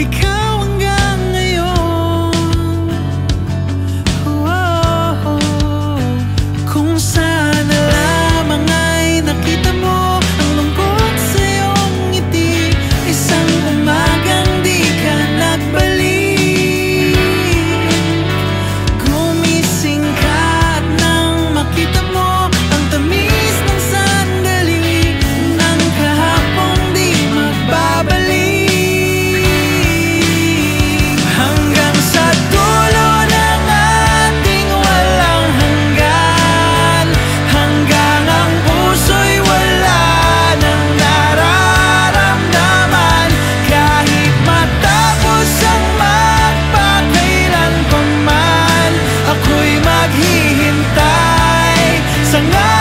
Because So now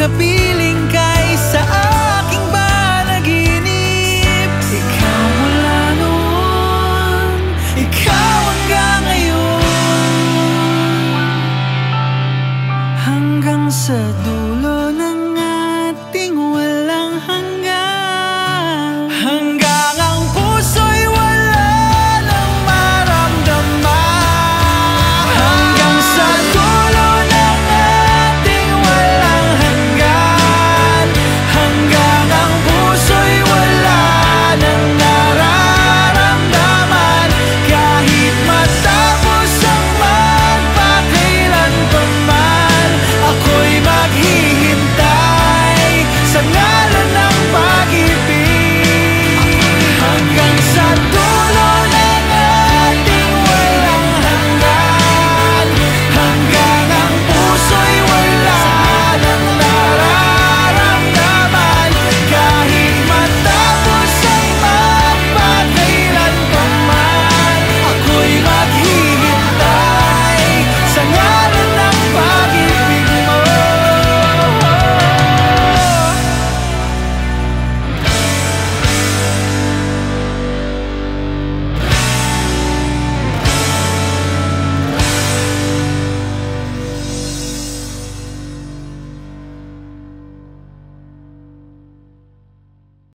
kapiling kay